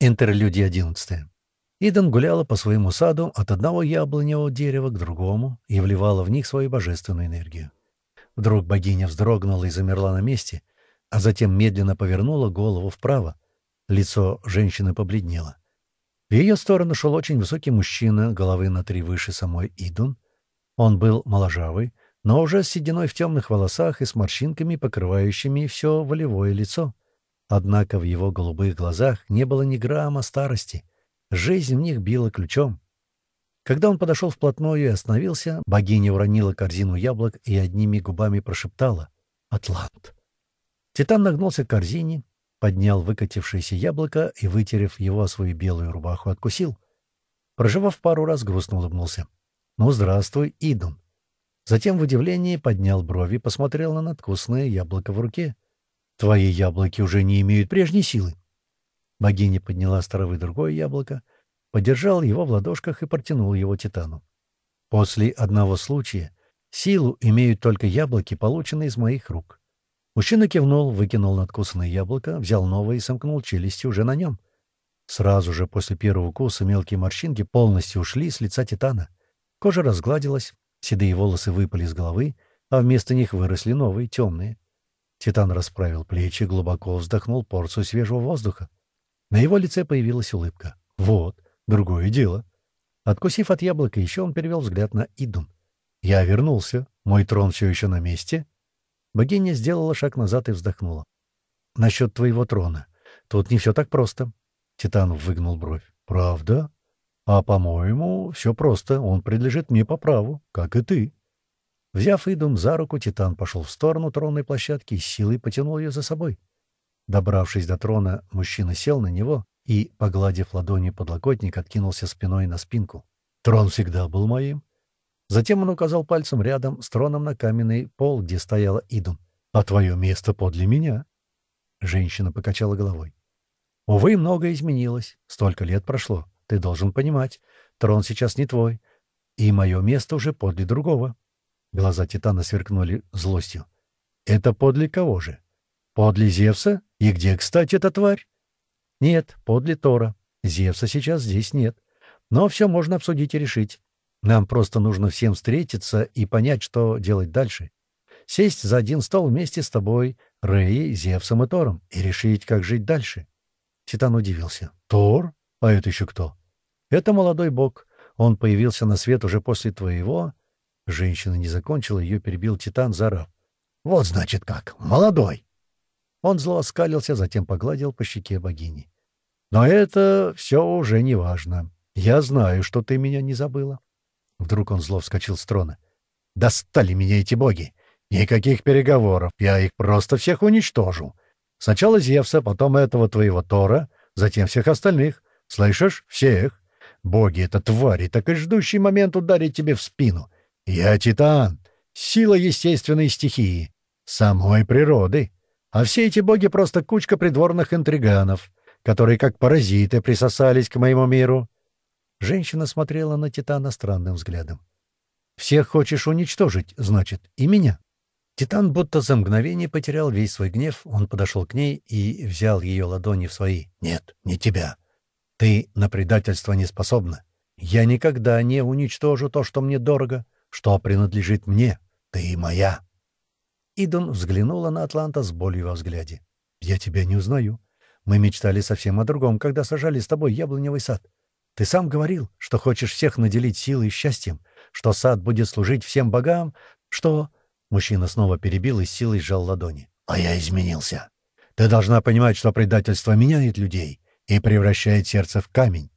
Интерлюдия 11. Иден гуляла по своему саду от одного яблоневого дерева к другому и вливала в них свою божественную энергию. Вдруг богиня вздрогнула и замерла на месте, а затем медленно повернула голову вправо. Лицо женщины побледнело. В ее сторону шел очень высокий мужчина, головы на три выше самой Идун. Он был моложавый, но уже с сединой в темных волосах и с морщинками, покрывающими все волевое лицо. Однако в его голубых глазах не было ни грамма старости. Жизнь в них била ключом. Когда он подошел вплотную и остановился, богиня уронила корзину яблок и одними губами прошептала «Атлант». Титан нагнулся к корзине, поднял выкатившееся яблоко и, вытерев его о свою белую рубаху, откусил. Проживав пару раз, грустно улыбнулся. «Ну, здравствуй, Идун». Затем в удивлении поднял брови и посмотрел на надкусное яблоко в руке. Твои яблоки уже не имеют прежней силы. Богиня подняла с травы другое яблоко, подержал его в ладошках и протянул его Титану. После одного случая силу имеют только яблоки, полученные из моих рук. Мужчина кивнул, выкинул надкусанное яблоко, взял новое и сомкнул челюсти уже на нем. Сразу же после первого укуса мелкие морщинки полностью ушли с лица Титана. Кожа разгладилась, седые волосы выпали с головы, а вместо них выросли новые, темные. Титан расправил плечи, глубоко вздохнул порцию свежего воздуха. На его лице появилась улыбка. «Вот, другое дело». Откусив от яблока еще, он перевел взгляд на Идун. «Я вернулся. Мой трон все еще на месте». Богиня сделала шаг назад и вздохнула. «Насчет твоего трона. Тут не все так просто». Титан выгнул бровь. «Правда? А, по-моему, все просто. Он принадлежит мне по праву, как и ты». Взяв Идун за руку, Титан пошел в сторону тронной площадки и силой потянул ее за собой. Добравшись до трона, мужчина сел на него и, погладив ладони подлокотник, откинулся спиной на спинку. Трон всегда был моим. Затем он указал пальцем рядом с троном на каменный пол, где стояла Идун. «А твое место подле меня?» Женщина покачала головой. «Увы, многое изменилось. Столько лет прошло. Ты должен понимать, трон сейчас не твой, и мое место уже подле другого. Глаза Титана сверкнули злостью. «Это подле кого же? Подле Зевса? И где, кстати, эта тварь?» «Нет, подле Тора. Зевса сейчас здесь нет. Но все можно обсудить и решить. Нам просто нужно всем встретиться и понять, что делать дальше. Сесть за один стол вместе с тобой, Рэй, Зевсом и Тором, и решить, как жить дальше». Титан удивился. «Тор? А это еще кто?» «Это молодой бог. Он появился на свет уже после твоего Женщина не закончила, ее перебил Титан, заорав. «Вот, значит, как! Молодой!» Он зло оскалился, затем погладил по щеке богини. «Но это все уже не важно. Я знаю, что ты меня не забыла». Вдруг он зло вскочил с трона. «Достали меня эти боги! Никаких переговоров, я их просто всех уничтожу. Сначала Зевса, потом этого твоего Тора, затем всех остальных. Слышишь? Всех. Боги — это твари, так и ждущий момент ударить тебе в спину. Я Титан, сила естественной стихии, самой природы. А все эти боги — просто кучка придворных интриганов, которые как паразиты присосались к моему миру. Женщина смотрела на Титана странным взглядом. «Всех хочешь уничтожить, значит, и меня?» Титан будто за мгновение потерял весь свой гнев. Он подошел к ней и взял ее ладони в свои. «Нет, не тебя. Ты на предательство не способна. Я никогда не уничтожу то, что мне дорого что принадлежит мне, ты моя». Идун взглянула на Атланта с болью во взгляде. «Я тебя не узнаю. Мы мечтали совсем о другом, когда сажали с тобой яблоневый сад. Ты сам говорил, что хочешь всех наделить силой и счастьем, что сад будет служить всем богам, что...» Мужчина снова перебил и силой сжал ладони. «А я изменился. Ты должна понимать, что предательство меняет людей и превращает сердце в камень».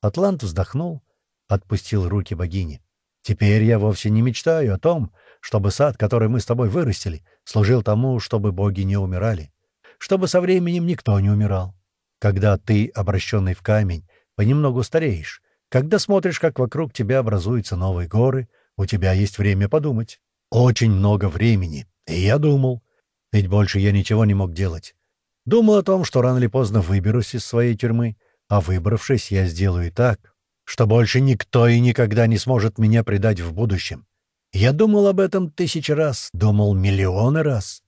Атлант вздохнул, отпустил руки богини. Теперь я вовсе не мечтаю о том, чтобы сад, который мы с тобой вырастили, служил тому, чтобы боги не умирали, чтобы со временем никто не умирал. Когда ты, обращенный в камень, понемногу стареешь, когда смотришь, как вокруг тебя образуются новые горы, у тебя есть время подумать. Очень много времени. И я думал. Ведь больше я ничего не мог делать. Думал о том, что рано или поздно выберусь из своей тюрьмы, а выбравшись, я сделаю так, что больше никто и никогда не сможет меня предать в будущем. Я думал об этом тысячи раз, думал миллионы раз,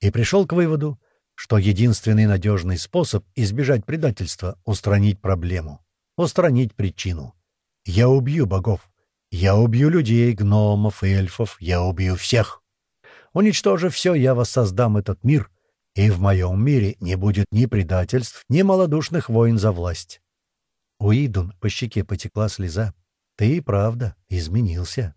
и пришел к выводу, что единственный надежный способ избежать предательства — устранить проблему, устранить причину. Я убью богов. Я убью людей, гномов, эльфов. Я убью всех. Уничтожив все, я воссоздам этот мир, и в моем мире не будет ни предательств, ни малодушных войн за власть. У Идун по щеке потекла слеза. Ты, правда, изменился.